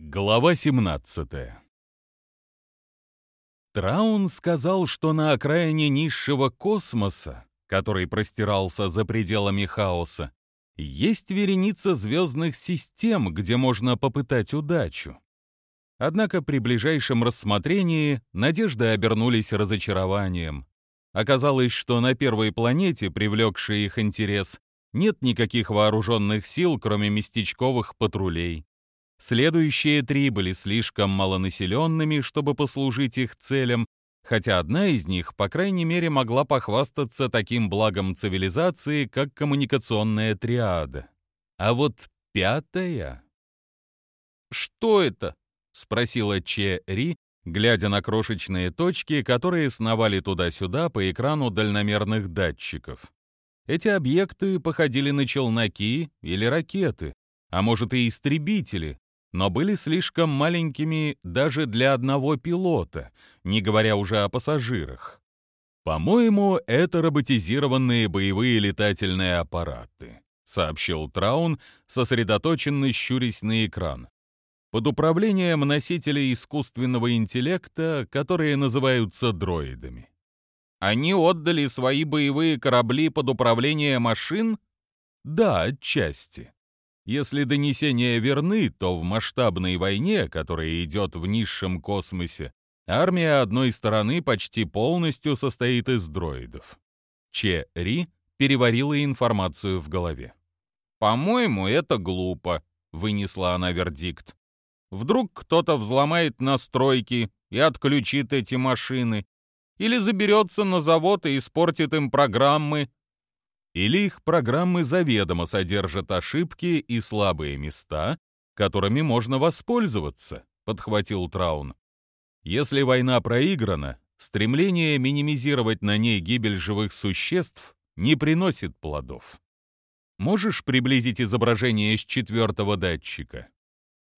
Глава 17 Траун сказал, что на окраине низшего космоса, который простирался за пределами хаоса, есть вереница звездных систем, где можно попытать удачу. Однако при ближайшем рассмотрении надежды обернулись разочарованием. Оказалось, что на первой планете, привлекшей их интерес, нет никаких вооруженных сил, кроме местечковых патрулей. Следующие три были слишком малонаселенными, чтобы послужить их целям, хотя одна из них, по крайней мере, могла похвастаться таким благом цивилизации, как коммуникационная триада. А вот пятая... «Что это?» — спросила Че Ри, глядя на крошечные точки, которые сновали туда-сюда по экрану дальномерных датчиков. Эти объекты походили на челноки или ракеты, а может и истребители, но были слишком маленькими даже для одного пилота, не говоря уже о пассажирах. «По-моему, это роботизированные боевые летательные аппараты», сообщил Траун, сосредоточенно щурясь на экран. «Под управлением носителей искусственного интеллекта, которые называются дроидами». «Они отдали свои боевые корабли под управление машин?» «Да, отчасти. Если донесения верны, то в масштабной войне, которая идет в низшем космосе, армия одной стороны почти полностью состоит из дроидов. Че Ри переварила информацию в голове. «По-моему, это глупо», — вынесла она вердикт. «Вдруг кто-то взломает настройки и отключит эти машины, или заберется на завод и испортит им программы, или их программы заведомо содержат ошибки и слабые места, которыми можно воспользоваться, подхватил Траун. Если война проиграна, стремление минимизировать на ней гибель живых существ не приносит плодов. Можешь приблизить изображение с четвертого датчика?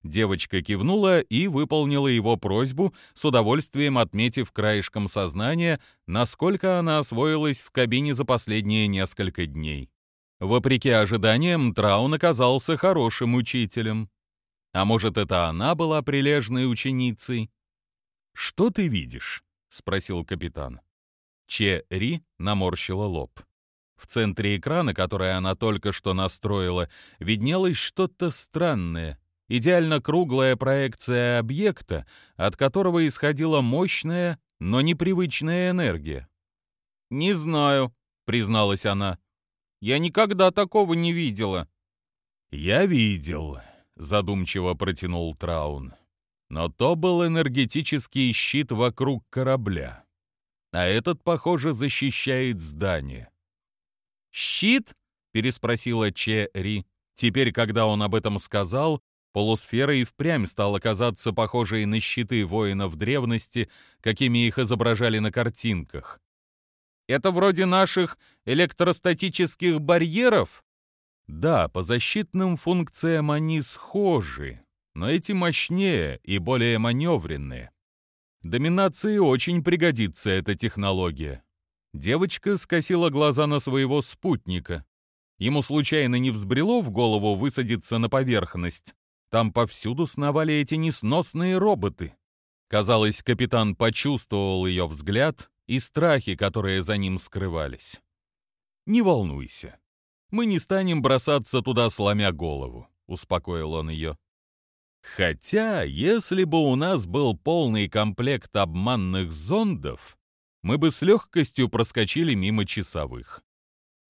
Девочка кивнула и выполнила его просьбу, с удовольствием отметив краешком сознания, насколько она освоилась в кабине за последние несколько дней. Вопреки ожиданиям, Траун оказался хорошим учителем. А может, это она была прилежной ученицей? «Что ты видишь?» — спросил капитан. Че Ри наморщила лоб. В центре экрана, который она только что настроила, виднелось что-то странное — идеально круглая проекция объекта, от которого исходила мощная, но непривычная энергия. «Не знаю», — призналась она. «Я никогда такого не видела». «Я видел», — задумчиво протянул Траун. «Но то был энергетический щит вокруг корабля. А этот, похоже, защищает здание». «Щит?» — переспросила Че Ри. Теперь, когда он об этом сказал, Полусфера и впрямь стала казаться похожей на щиты воинов древности, какими их изображали на картинках. «Это вроде наших электростатических барьеров?» Да, по защитным функциям они схожи, но эти мощнее и более маневренные. Доминации очень пригодится эта технология. Девочка скосила глаза на своего спутника. Ему случайно не взбрело в голову высадиться на поверхность, там повсюду сновали эти несносные роботы. Казалось, капитан почувствовал ее взгляд и страхи, которые за ним скрывались. «Не волнуйся. Мы не станем бросаться туда, сломя голову», — успокоил он ее. «Хотя, если бы у нас был полный комплект обманных зондов, мы бы с легкостью проскочили мимо часовых.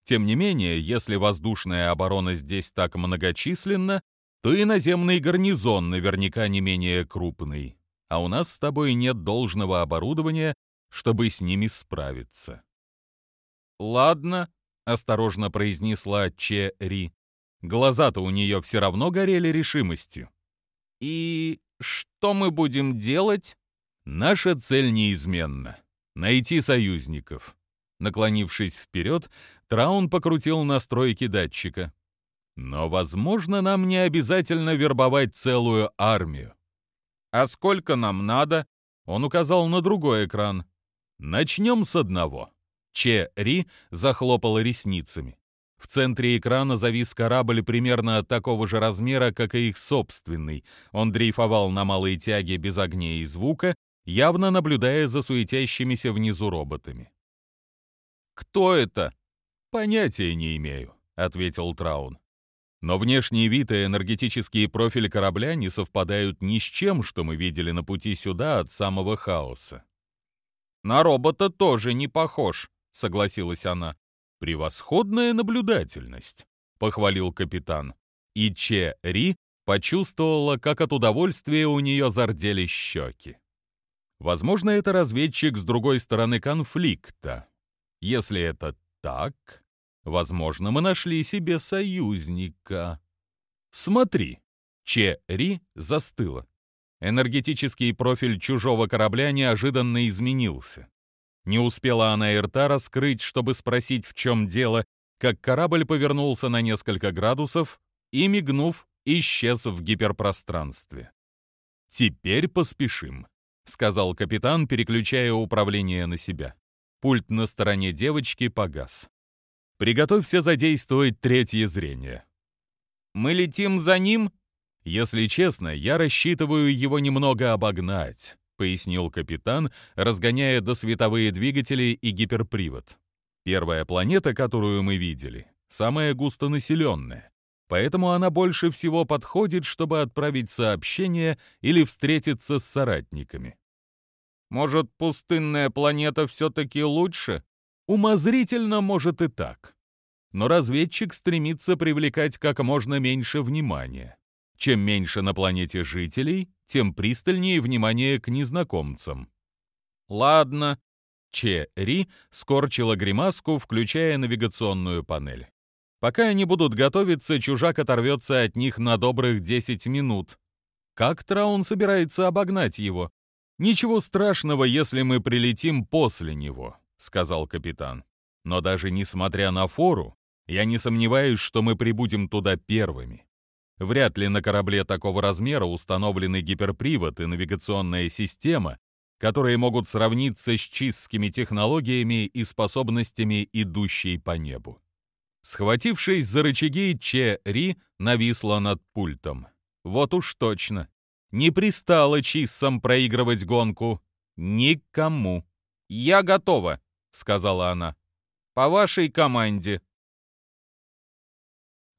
Тем не менее, если воздушная оборона здесь так многочисленна, то и наземный гарнизон наверняка не менее крупный, а у нас с тобой нет должного оборудования, чтобы с ними справиться. «Ладно», — осторожно произнесла Че Ри. Глаза-то у нее все равно горели решимостью. «И что мы будем делать?» «Наша цель неизменна — найти союзников». Наклонившись вперед, Траун покрутил настройки датчика. Но, возможно, нам не обязательно вербовать целую армию. А сколько нам надо? Он указал на другой экран. Начнем с одного. Че Ри захлопала ресницами. В центре экрана завис корабль примерно такого же размера, как и их собственный. Он дрейфовал на малой тяге без огней и звука, явно наблюдая за суетящимися внизу роботами. «Кто это?» «Понятия не имею», — ответил Траун. Но внешний вид и энергетический профиль корабля не совпадают ни с чем, что мы видели на пути сюда от самого хаоса. «На робота тоже не похож», — согласилась она. «Превосходная наблюдательность», — похвалил капитан. И Че Ри почувствовала, как от удовольствия у нее зарделись щеки. Возможно, это разведчик с другой стороны конфликта. Если это так, возможно, мы нашли себе союзника. Смотри, Че Ри застыла. Энергетический профиль чужого корабля неожиданно изменился. Не успела она и рта раскрыть, чтобы спросить, в чем дело, как корабль повернулся на несколько градусов и, мигнув, исчез в гиперпространстве. «Теперь поспешим», — сказал капитан, переключая управление на себя. Пульт на стороне девочки погас. «Приготовься задействовать третье зрение». «Мы летим за ним?» «Если честно, я рассчитываю его немного обогнать. — пояснил капитан, разгоняя досветовые двигатели и гиперпривод. «Первая планета, которую мы видели, самая густонаселенная, поэтому она больше всего подходит, чтобы отправить сообщение или встретиться с соратниками». «Может, пустынная планета все-таки лучше?» «Умозрительно, может и так. Но разведчик стремится привлекать как можно меньше внимания. Чем меньше на планете жителей, тем пристальнее внимание к незнакомцам. «Ладно», — Че Ри скорчила гримаску, включая навигационную панель. «Пока они будут готовиться, чужак оторвется от них на добрых 10 минут. Как Траун собирается обогнать его? Ничего страшного, если мы прилетим после него», — сказал капитан. «Но даже несмотря на фору, я не сомневаюсь, что мы прибудем туда первыми. Вряд ли на корабле такого размера установлены гиперпривод и навигационная система, которые могут сравниться с чистскими технологиями и способностями, идущей по небу. Схватившись за рычаги, Че Ри нависла над пультом. Вот уж точно. Не пристало Чиссам проигрывать гонку. Никому. «Я готова», — сказала она. «По вашей команде».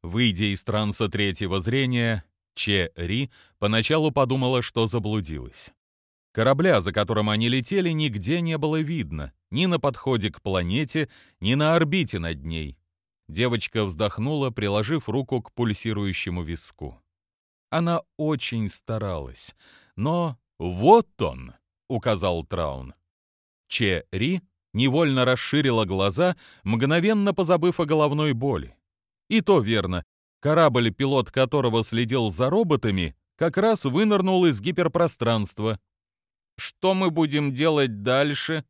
Выйдя из транса третьего зрения, Че Ри поначалу подумала, что заблудилась. Корабля, за которым они летели, нигде не было видно, ни на подходе к планете, ни на орбите над ней. Девочка вздохнула, приложив руку к пульсирующему виску. Она очень старалась, но вот он, указал Траун. Че Ри невольно расширила глаза, мгновенно позабыв о головной боли. И то верно. Корабль, пилот которого следил за роботами, как раз вынырнул из гиперпространства. Что мы будем делать дальше?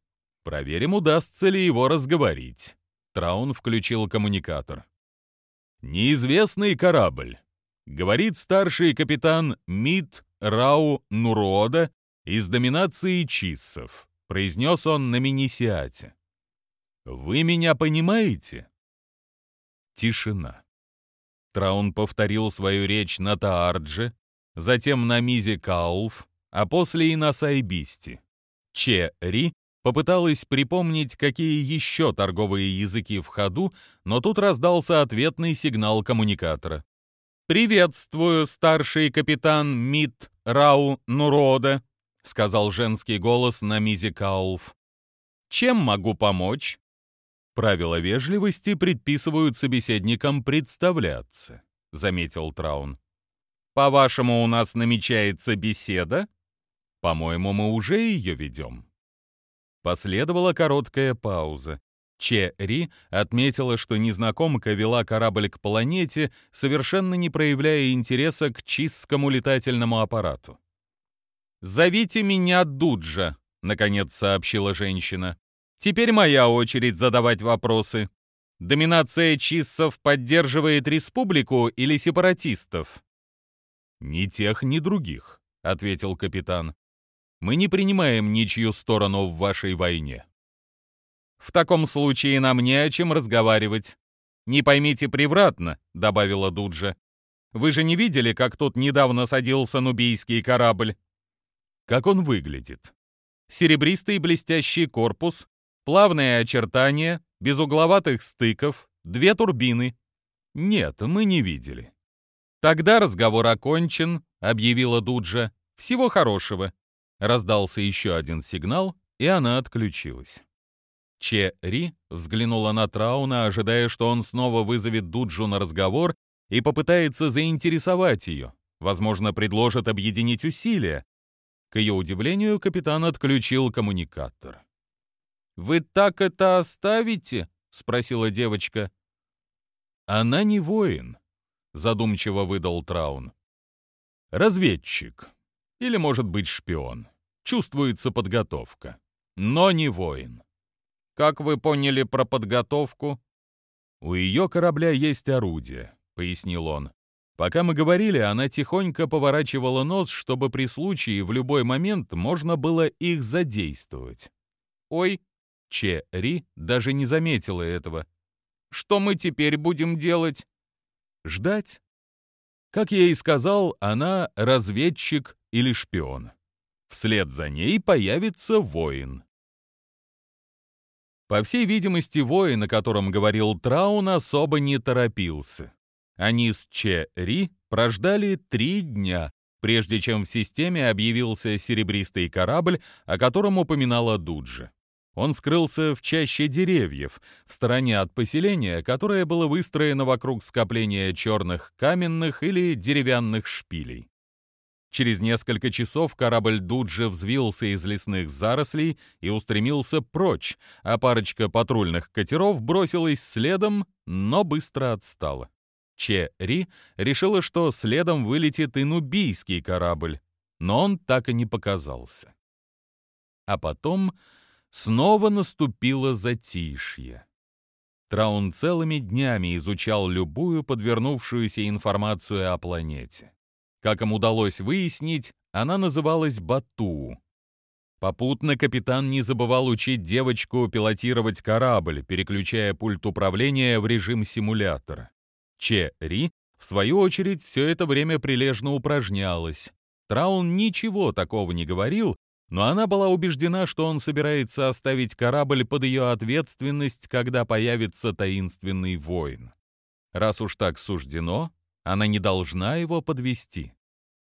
Проверим, удастся ли его разговорить. Траун включил коммуникатор. «Неизвестный корабль», — говорит старший капитан Мид Рау Нурода из доминации Чиссов, произнес он на Минисиате. «Вы меня понимаете?» Тишина. Траун повторил свою речь на Таардже, затем на Мизе Каулф, а после и на Сайбисте. Че Ри попыталась припомнить, какие еще торговые языки в ходу, но тут раздался ответный сигнал коммуникатора. «Приветствую, старший капитан Мит Рау Нурода», — сказал женский голос на Мизе Каулф. «Чем могу помочь?» Правила вежливости предписывают собеседникам представляться, заметил Траун. По-вашему, у нас намечается беседа? По-моему, мы уже ее ведем. Последовала короткая пауза. Че Ри отметила, что незнакомка вела корабль к планете, совершенно не проявляя интереса к чистскому летательному аппарату. «Зовите меня Дуджа», — наконец сообщила женщина. Теперь моя очередь задавать вопросы. Доминация чиссов поддерживает республику или сепаратистов? Ни тех, ни других, ответил капитан. Мы не принимаем ничью сторону в вашей войне. В таком случае нам не о чем разговаривать. «Не поймите превратно», — добавила Дуджа. «Вы же не видели, как тут недавно садился нубийский корабль?» «Как он выглядит?» «Серебристый блестящий корпус, плавные очертания, без угловатых стыков, две турбины». «Нет, мы не видели». «Тогда разговор окончен», — объявила Дуджа. «Всего хорошего». Раздался еще один сигнал, и она отключилась. Че Ри взглянула на Трауна, ожидая, что он снова вызовет Дуджу на разговор и попытается заинтересовать ее, возможно, предложит объединить усилия. К ее удивлению, капитан отключил коммуникатор. «Вы так это оставите?» — спросила девочка. «Она не воин», — задумчиво выдал Траун. «Разведчик. Или, может быть, шпион. Чувствуется подготовка. Но не воин. Как вы поняли про подготовку? У ее корабля есть орудие, пояснил он. Пока мы говорили, она тихонько поворачивала нос, чтобы при случае в любой момент можно было их задействовать. Ой, Че Ри даже не заметила этого. Что мы теперь будем делать? Ждать. Как я и сказал, она разведчик или шпион. Вслед за ней появится воин. По всей видимости, воин, о котором говорил Траун, особо не торопился. Они с Че Ри прождали три дня, прежде чем в системе объявился серебристый корабль, о котором упоминала Дуджи. Он скрылся в чаще деревьев, в стороне от поселения, которое было выстроено вокруг скопления черных каменных или деревянных шпилей. Через несколько часов корабль Дуджи взвился из лесных зарослей и устремился прочь, а парочка патрульных катеров бросилась следом, но быстро отстала. Че Ри решила, что следом вылетит и нубийский корабль, но он так и не показался. А потом снова наступило затишье. Траун целыми днями изучал любую подвернувшуюся информацию о планете. Как им удалось выяснить, она называлась Бату. Попутно капитан не забывал учить девочку пилотировать корабль, переключая пульт управления в режим симулятора. Че Ри, в свою очередь, все это время прилежно упражнялась. Траун ничего такого не говорил, но она была убеждена, что он собирается оставить корабль под ее ответственность, когда появится таинственный воин. Раз уж так суждено, она не должна его подвести.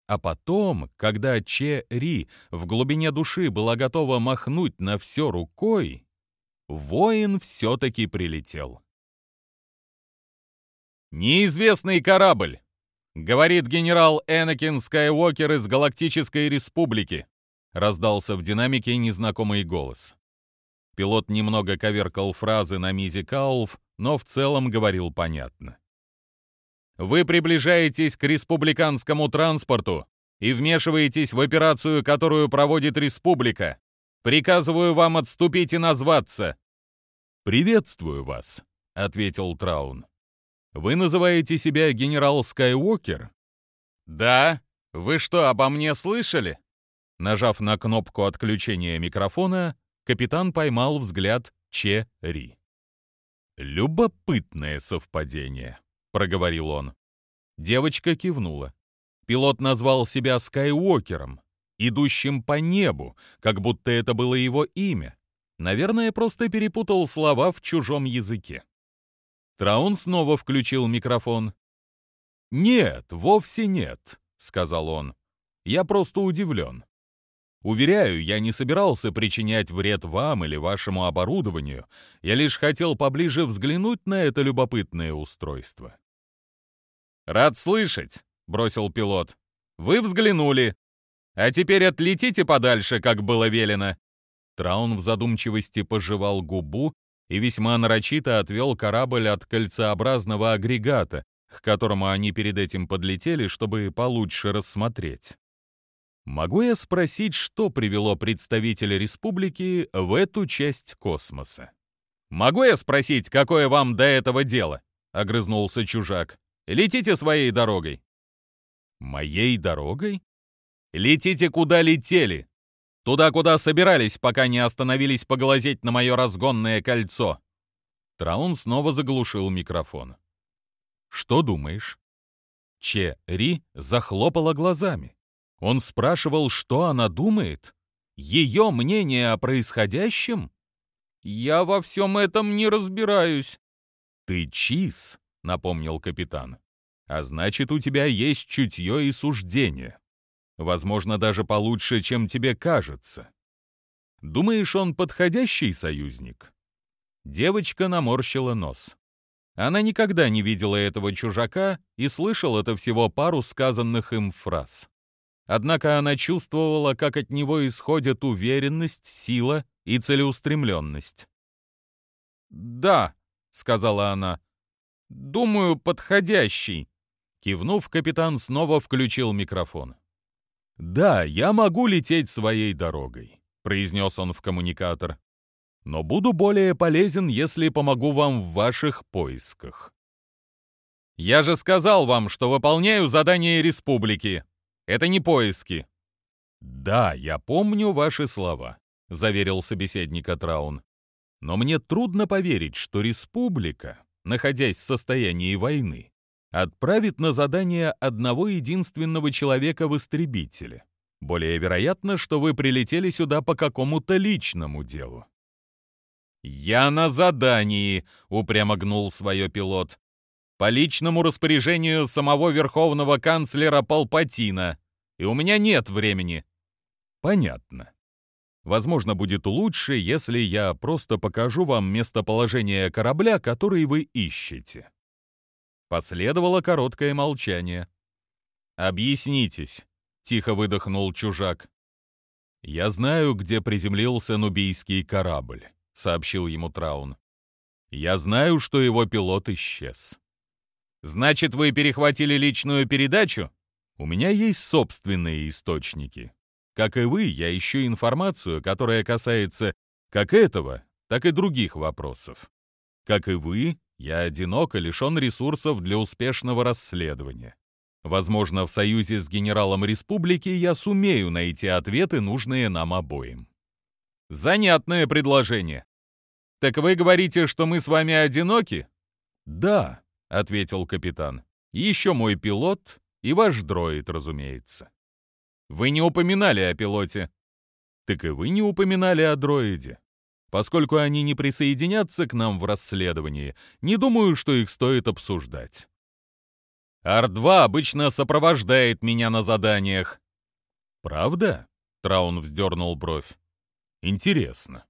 А потом, когда Че Ри в глубине души была готова махнуть на все рукой, воин все-таки прилетел. «Неизвестный корабль!» — говорит генерал Энакин Скайуокер из Галактической Республики, — раздался в динамике незнакомый голос. Пилот немного коверкал фразы на Мизи Каулф, но в целом говорил понятно. Вы приближаетесь к республиканскому транспорту и вмешиваетесь в операцию, которую проводит республика. Приказываю вам отступить и назваться». «Приветствую вас», — ответил Траун. «Вы называете себя генерал Скайуокер?» «Да. Вы что, обо мне слышали?» Нажав на кнопку отключения микрофона, капитан поймал взгляд Че. «Любопытное совпадение», проговорил он. Девочка кивнула. Пилот назвал себя Скайуокером, идущим по небу, как будто это было его имя. Наверное, просто перепутал слова в чужом языке. Траун снова включил микрофон. «Нет, вовсе нет», — сказал он. «Я просто удивлен. Уверяю, я не собирался причинять вред вам или вашему оборудованию. Я лишь хотел поближе взглянуть на это любопытное устройство. «Рад слышать», — бросил пилот. «Вы взглянули. А теперь отлетите подальше, как было велено». Траун в задумчивости пожевал губу и весьма нарочито отвел корабль от кольцеобразного агрегата, к которому они перед этим подлетели, чтобы получше рассмотреть. Могу я спросить, что привело представителя республики в эту часть космоса? Могу я спросить, какое вам до этого дело? огрызнулся чужак. Летите своей дорогой». «Моей дорогой?» «Летите, куда летели. Туда, куда собирались, пока не остановились поглазеть на мое разгонное кольцо». Траун снова заглушил микрофон. «Что думаешь?» Че Ри захлопала глазами. Он спрашивал, что она думает? Ее мнение о происходящем? «Я во всем этом не разбираюсь». «Ты чиз», — напомнил капитан. «А значит, у тебя есть чутье и суждение. Возможно, даже получше, чем тебе кажется. Думаешь, он подходящий союзник?» Девочка наморщила нос. Она никогда не видела этого чужака и слышала это всего пару сказанных им фраз. Однако она чувствовала, как от него исходят уверенность, сила и целеустремленность. «Да», — сказала она, — «думаю, подходящий». Кивнув, капитан снова включил микрофон. «Да, я могу лететь своей дорогой», — произнес он в коммуникатор. «Но буду более полезен, если помогу вам в ваших поисках». «Я же сказал вам, что выполняю задание республики. Это не поиски». «Да, я помню ваши слова», — заверил собеседник Траун. «Но мне трудно поверить, что республика, находясь в состоянии войны, отправит на задание одного единственного человека в истребителе. Более вероятно, что вы прилетели сюда по какому-то личному делу». «Я на задании», — упрямо гнул свое пилот. «По личному распоряжению самого верховного канцлера Палпатина, и у меня нет времени». «Понятно. Возможно, будет лучше, если я просто покажу вам местоположение корабля, который вы ищете». Последовало короткое молчание. «Объяснитесь», — тихо выдохнул чужак. «Я знаю, где приземлился нубийский корабль», — сообщил ему Траун. «Я знаю, что его пилот исчез». «Значит, вы перехватили личную передачу?» «У меня есть собственные источники. Как и вы, я ищу информацию, которая касается как этого, так и других вопросов. Как и вы, я одинок и лишен ресурсов для успешного расследования. Возможно, в союзе с генералом республики я сумею найти ответы, нужные нам обоим. Занятное предложение. Так вы говорите, что мы с вами одиноки? Да, ответил капитан. Еще мой пилот и ваш дроид, разумеется. Вы не упоминали о пилоте. Так и вы не упоминали о дроиде. Поскольку они не присоединятся к нам в расследовании, не думаю, что их стоит обсуждать. Ар-2 обычно сопровождает меня на заданиях. Правда? Траун вздернул бровь. Интересно.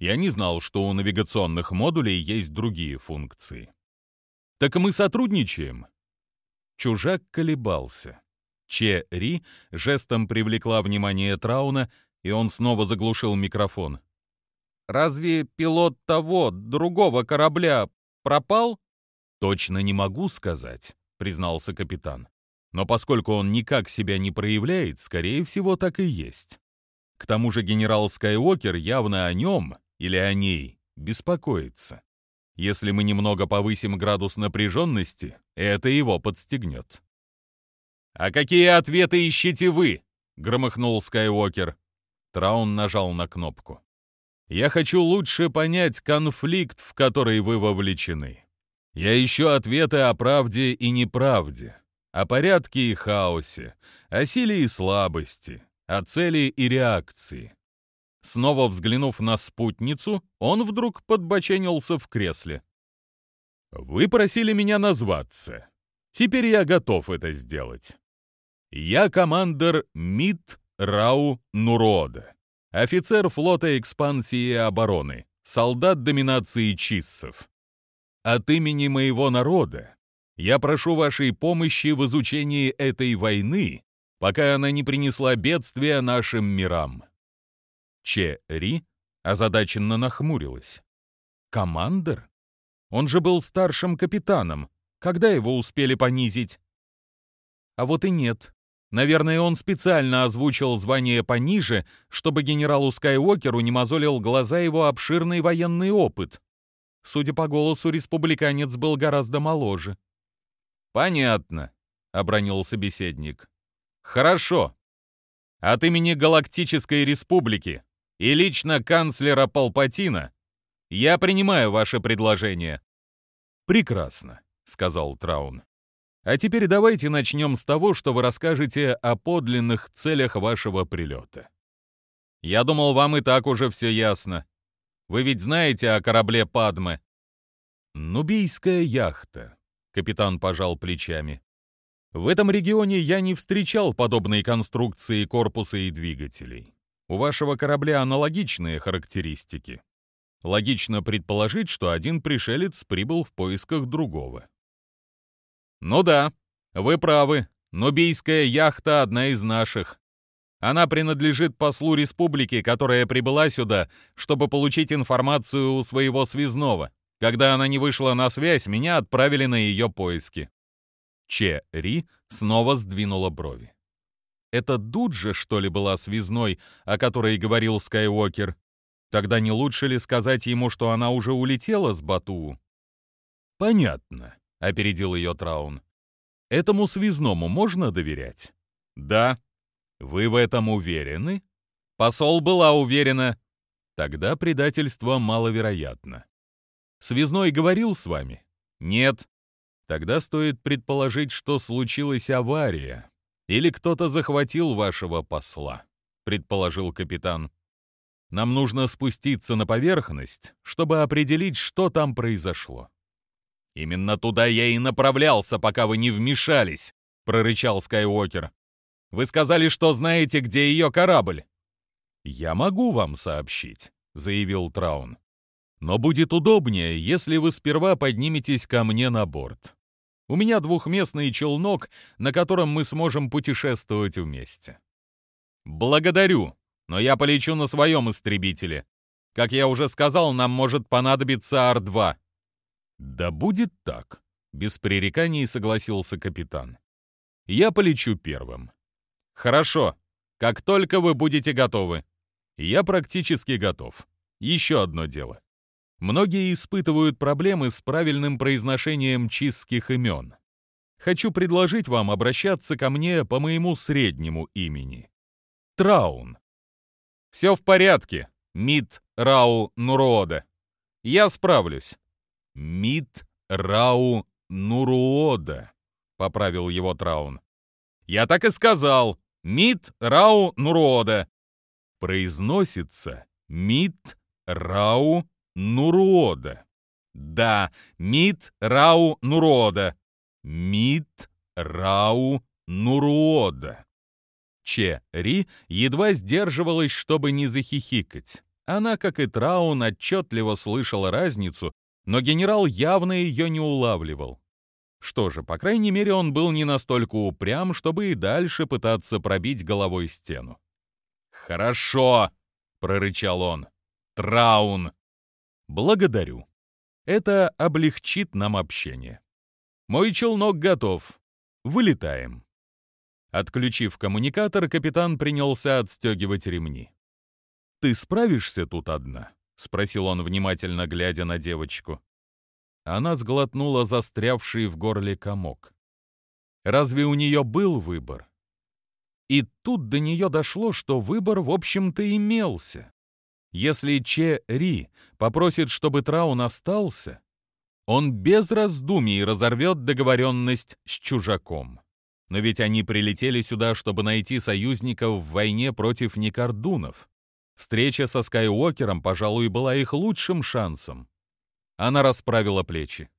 Я не знал, что у навигационных модулей есть другие функции. Так мы сотрудничаем. Чужак колебался. Че Ри жестом привлекла внимание Трауна, и он снова заглушил микрофон. Разве пилот того, другого корабля пропал? Точно не могу сказать, признался капитан. Но поскольку он никак себя не проявляет, скорее всего, так и есть. К тому же генерал Скайуокер явно о нем или о ней беспокоится. Если мы немного повысим градус напряженности, это его подстегнет. «А какие ответы ищете вы?» — громыхнул Скайуокер. Траун нажал на кнопку. Я хочу лучше понять конфликт, в который вы вовлечены. Я ищу ответы о правде и неправде, о порядке и хаосе, о силе и слабости, о цели и реакции. Снова взглянув на спутницу, он вдруг подбоченился в кресле. «Вы просили меня назваться. Теперь я готов это сделать. Я командир Мит Рау Нурода офицер флота экспансии и обороны, солдат доминации чиссов. От имени моего народа я прошу вашей помощи в изучении этой войны, пока она не принесла бедствия нашим мирам». Че Ри озадаченно нахмурилась. «Командер? Он же был старшим капитаном. Когда его успели понизить?» «А вот и нет. Наверное, он специально озвучил звание пониже, чтобы генералу Скайуокеру не мозолил глаза его обширный военный опыт. Судя по голосу, республиканец был гораздо моложе. «Понятно», — обронил собеседник. «Хорошо. От имени Галактической Республики и лично канцлера Палпатина Я принимаю ваше предложение». «Прекрасно», — сказал Траун. «А теперь давайте начнем с того, что вы расскажете о подлинных целях вашего прилета». «Я думал, вам и так уже все ясно. Вы ведь знаете о корабле Падме?» «Нубийская яхта», — капитан пожал плечами. «В этом регионе я не встречал подобной конструкции корпуса и двигателей. У вашего корабля аналогичные характеристики. Логично предположить, что один пришелец прибыл в поисках другого. Ну да, вы правы. Нубийская яхта одна из наших. Она принадлежит послу республики, которая прибыла сюда, чтобы получить информацию у своего связного. Когда она не вышла на связь, меня отправили на ее поиски. Че Ри снова сдвинула брови. Это Дуджа, что ли, была связной, о которой говорил Скайуокер? Тогда не лучше ли сказать ему, что она уже улетела с Батуу? «Понятно», — опередил ее Траун. «Этому связному можно доверять?» «Да». «Вы в этом уверены?» «Посол была уверена». «Тогда предательство маловероятно». «Связной говорил с вами?» «Нет». «Тогда стоит предположить, что случилась авария, или кто-то захватил вашего посла», — предположил капитан. «Нам нужно спуститься на поверхность, чтобы определить, что там произошло». «Именно туда я и направлялся, пока вы не вмешались», — прорычал Скайуокер. «Вы сказали, что знаете, где ее корабль». «Я могу вам сообщить», — заявил Траун. «Но будет удобнее, если вы сперва подниметесь ко мне на борт. У меня двухместный челнок, на котором мы сможем путешествовать вместе. Благодарю, но я полечу на своем истребителе. Как я уже сказал, нам может понадобиться Ар-2. Да будет так, без пререканий согласился капитан. Я полечу первым. Хорошо, как только вы будете готовы. Я практически готов. Еще одно дело. Многие испытывают проблемы с правильным произношением чистских имен. Хочу предложить вам обращаться ко мне по моему среднему имени. Траун. Все в порядке, Мид Рау Нурода. Я справлюсь. Мид Рау Нурода, поправил его Траун. Я так и сказал. Мид Рау Нурода. Произносится Мид Рау Нурода. Да, Мит Рау Нурода. Мит Рау Нурода. Че Ри едва сдерживалась, чтобы не захихикать. Она, как и Траун, отчетливо слышала разницу, но генерал явно ее не улавливал. Что же, по крайней мере, он был не настолько упрям, чтобы и дальше пытаться пробить головой стену. «Хорошо!» — прорычал он. «Траун, Благодарю. Это облегчит нам общение. Мой челнок готов. Вылетаем. Отключив коммуникатор, капитан принялся отстегивать ремни. «Ты справишься тут одна?» — спросил он, внимательно глядя на девочку. Она сглотнула застрявший в горле комок. Разве у нее был выбор? И тут до нее дошло, что выбор, в общем-то, имелся. Если Че Ри попросит, чтобы Траун остался, он без раздумий разорвет договоренность с чужаком. Но ведь они прилетели сюда, чтобы найти союзников в войне против Никардунов. Встреча со Скайуокером, пожалуй, была их лучшим шансом. Она расправила плечи.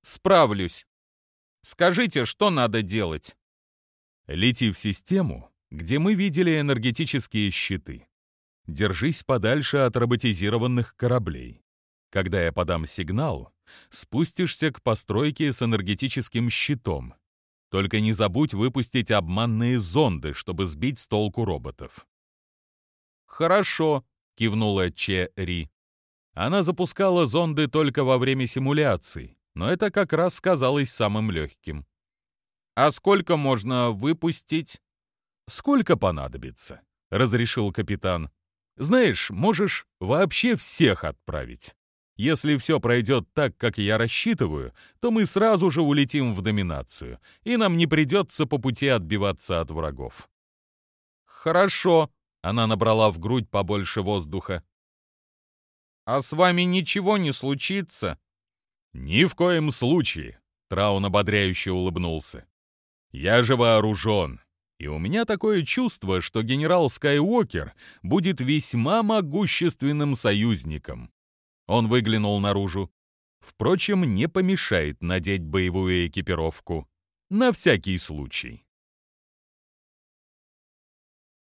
«Справлюсь. Скажите, что надо делать?» «Лети в систему, где мы видели энергетические щиты держись подальше от роботизированных кораблей. Когда я подам сигнал, спустишься к постройке с энергетическим щитом. Только не забудь выпустить обманные зонды, чтобы сбить с толку роботов. «Хорошо», — кивнула Че Ри. Она запускала зонды только во время симуляций, но это как раз казалось самым легким. «А сколько можно выпустить?» «Сколько понадобится», — разрешил капитан. Знаешь, можешь вообще всех отправить. Если все пройдет так, как я рассчитываю, то мы сразу же улетим в доминацию, и нам не придется по пути отбиваться от врагов. Хорошо, она набрала в грудь побольше воздуха. А с вами ничего не случится?» «Ни в коем случае», — Траун ободряюще улыбнулся. «Я же вооружен, и у меня такое чувство, что генерал Скайуокер будет весьма могущественным союзником». Он выглянул наружу. Впрочем, не помешает надеть боевую экипировку. На всякий случай.